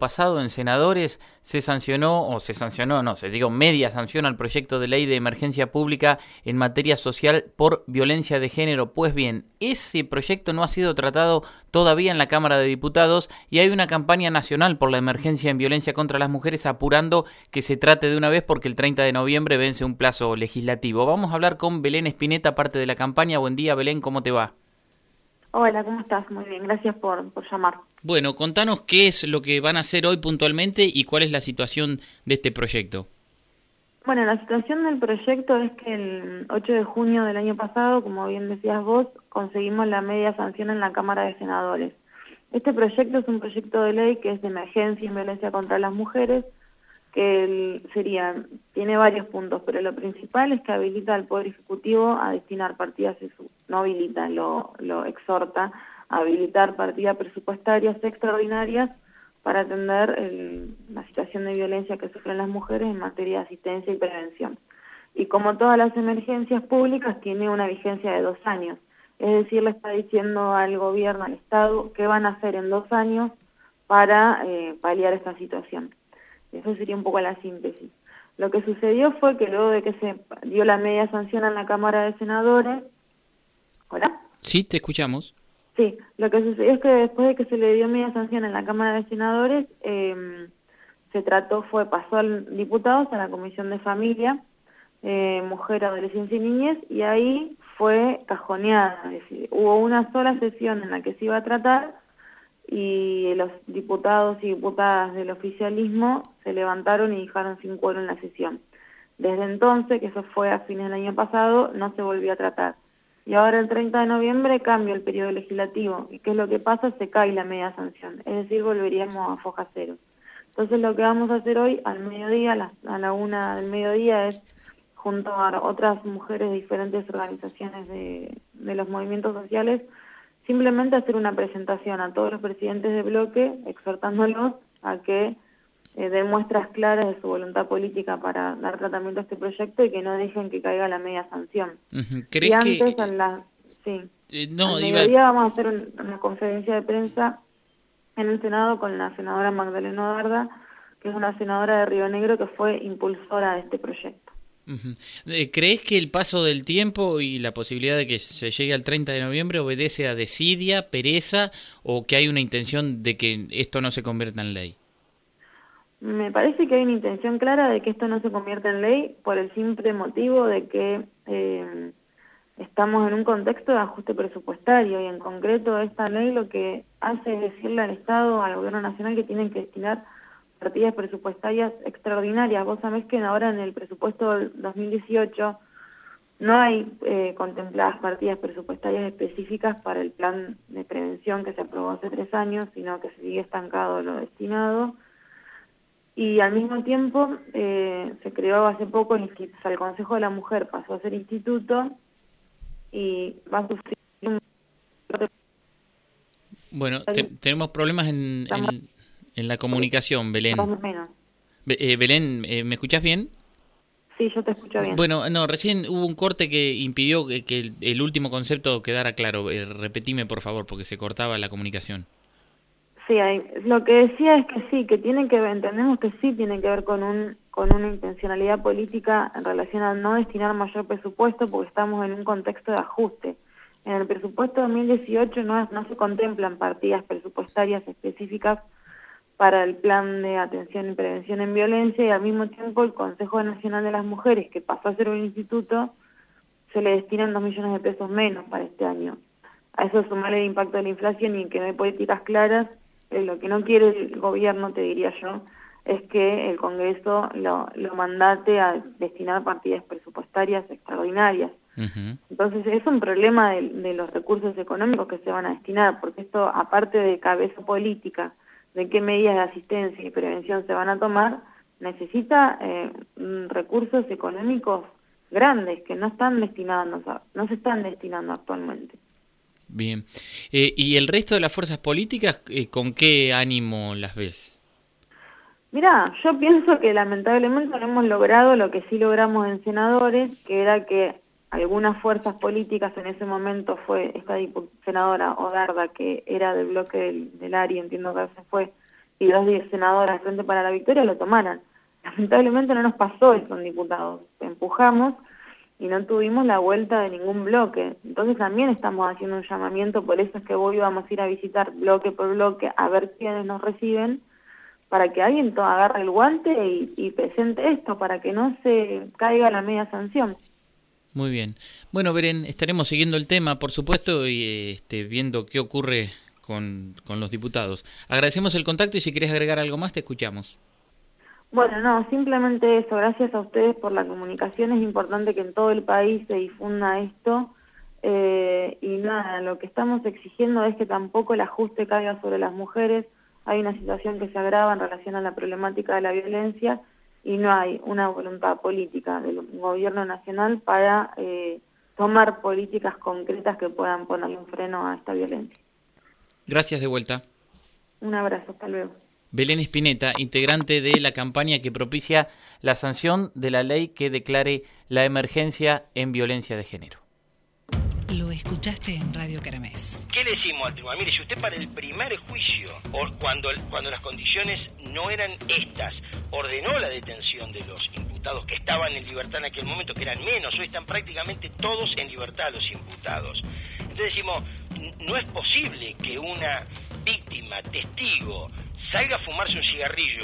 pasado en senadores se sancionó, o se sancionó, no, se digo media sanción al proyecto de ley de emergencia pública en materia social por violencia de género. Pues bien, ese proyecto no ha sido tratado todavía en la Cámara de Diputados y hay una campaña nacional por la emergencia en violencia contra las mujeres apurando que se trate de una vez porque el 30 de noviembre vence un plazo legislativo. Vamos a hablar con Belén Espineta, parte de la campaña. Buen día, Belén, ¿cómo te va? Hola, ¿cómo estás? Muy bien, gracias por, llamar. Bueno, contanos qué es lo que van a hacer hoy puntualmente y cuál es la situación de este proyecto. Bueno, la situación del proyecto es que el 8 de junio del año pasado, como bien decías vos, conseguimos la media sanción en la Cámara de Senadores. Este proyecto es un proyecto de ley que es de emergencia y violencia contra las mujeres, que sería, tiene varios puntos, pero lo principal es que habilita al Poder Ejecutivo a destinar partidas, no habilita, lo, lo exhorta a habilitar partidas presupuestarias extraordinarias para atender la situación de violencia que sufren las mujeres en materia de asistencia y prevención. Y como todas las emergencias públicas, tiene una vigencia de dos años. Es decir, le está diciendo al gobierno, al Estado, qué van a hacer en dos años para eh, paliar esta situación. Eso sería un poco la síntesis. Lo que sucedió fue que luego de que se dio la media sanción en la Cámara de Senadores... ¿Hola? Sí, te escuchamos. Sí, lo que sucedió es que después de que se le dio media sanción en la Cámara de Senadores, em, se trató, fue, pasó al diputados a la Comisión de Familia, eh, Mujer, Adolescencia y Niñez, y ahí fue cajoneada, es decir, hubo una sola sesión en la que se iba a tratar y los diputados y diputadas del oficialismo se levantaron y dejaron sin cuero en la sesión. Desde entonces, que eso fue a fines del año pasado, no se volvió a tratar. Y ahora el 30 de noviembre cambia el periodo legislativo. ¿Y qué es lo que pasa? Se cae la media sanción. Es decir, volveríamos a foja cero. Entonces lo que vamos a hacer hoy al mediodía, a la, una del mediodía, es junto a otras mujeres de diferentes organizaciones de, de los movimientos sociales, simplemente hacer una presentación a todos los presidentes de bloque, exhortándolos a que eh, den muestras claras de su voluntad política para dar tratamiento a este proyecto y que no dejen que caiga la media sanción. ¿Crees y antes, que... la, sí, eh, no, vamos a hacer una conferencia de prensa en el Senado con la senadora Magdalena Darda, que es una senadora de Río Negro que fue impulsora de este proyecto. Eh, ¿Crees que el paso del tiempo y la posibilidad de que se llegue al 30 de noviembre obedece a desidia, pereza o que hay una intención de que esto no se convierta en ley? Me parece que hay una intención clara de que esto no se convierta en ley por el simple motivo de que eh, estamos en un contexto de ajuste presupuestario y en concreto esta ley lo que hace es decirle al Estado, al Gobierno Nacional que tienen que destinar partidas presupuestarias extraordinarias. Vos sabés que ahora en el presupuesto del 2018 no hay eh, contempladas partidas presupuestarias específicas para el plan de prevención que se aprobó hace tres años, sino que se sigue estancado lo destinado. Y al mismo tiempo eh, se creó hace poco el, el Consejo de la Mujer, pasó a ser instituto y va a sufrir un... Bueno, tenemos problemas en, en la comunicación, Belén. Eh, Belén, eh, ¿me escuchás bien? Sí, yo te escucho bien. Bueno, no, recién hubo un corte que impidió que, el, último concepto quedara claro. Eh, repetime, por favor, porque se cortaba la comunicación. Sí, lo que decía es que sí, que tiene que ver, entendemos que sí tiene que ver con un con una intencionalidad política en relación a no destinar mayor presupuesto porque estamos en un contexto de ajuste. En el presupuesto 2018 no, no se contemplan partidas presupuestarias específicas para el plan de atención y prevención en violencia y al mismo tiempo el Consejo Nacional de las Mujeres, que pasó a ser un instituto, se le destinan dos millones de pesos menos para este año. A eso sumarle el impacto de la inflación y que no hay políticas claras, eh, lo que no quiere el gobierno, te diría yo, es que el Congreso lo, mandate a destinar partidas presupuestarias extraordinarias. Entonces es un problema de, de los recursos económicos que se van a destinar, porque esto, aparte de cabeza política, de qué medidas de asistencia y prevención se van a tomar, necesita eh, recursos económicos grandes que no están destinados, no se están destinando actualmente. Bien. Eh, ¿Y el resto de las fuerzas políticas, eh, con qué ánimo las ves? Mira, yo pienso que lamentablemente no hemos logrado lo que sí logramos en senadores, que era que algunas fuerzas políticas, en ese momento fue esta senadora Odarda, que era del bloque del, del ARI, entiendo que se fue, y dos senadoras Frente para la Victoria lo tomaran. Lamentablemente no nos pasó eso en diputados, empujamos y no tuvimos la vuelta de ningún bloque. Entonces también estamos haciendo un llamamiento, por eso es que hoy vamos a ir a visitar bloque por bloque a ver quiénes nos reciben, para que alguien agarre el guante y, presente esto, para que no se caiga la media sanción. Muy bien. Bueno, Beren, estaremos siguiendo el tema, por supuesto, y este, viendo qué ocurre con, con los diputados. Agradecemos el contacto y si querés agregar algo más, te escuchamos. Bueno, no, simplemente eso. Gracias a ustedes por la comunicación. Es importante que en todo el país se difunda esto. Eh, y nada, lo que estamos exigiendo es que tampoco el ajuste caiga sobre las mujeres. Hay una situación que se agrava en relación a la problemática de la violencia y no hay una voluntad política del gobierno nacional para eh, tomar políticas concretas que puedan ponerle un freno a esta violencia. Gracias de vuelta. Un abrazo, hasta luego. Belén Espineta, integrante de la campaña que propicia la sanción de la ley que declare la emergencia en violencia de género. Lo escuchaste en Radio Caramés. ¿Qué le decimos al tribunal? Mire, si usted para el primer juicio, o cuando, cuando las condiciones no eran estas, ordenó la detención de los imputados que estaban en libertad en aquel momento, que eran menos, hoy están prácticamente todos en libertad los imputados. Entonces decimos, no es posible que una víctima, testigo, salga a fumarse un cigarrillo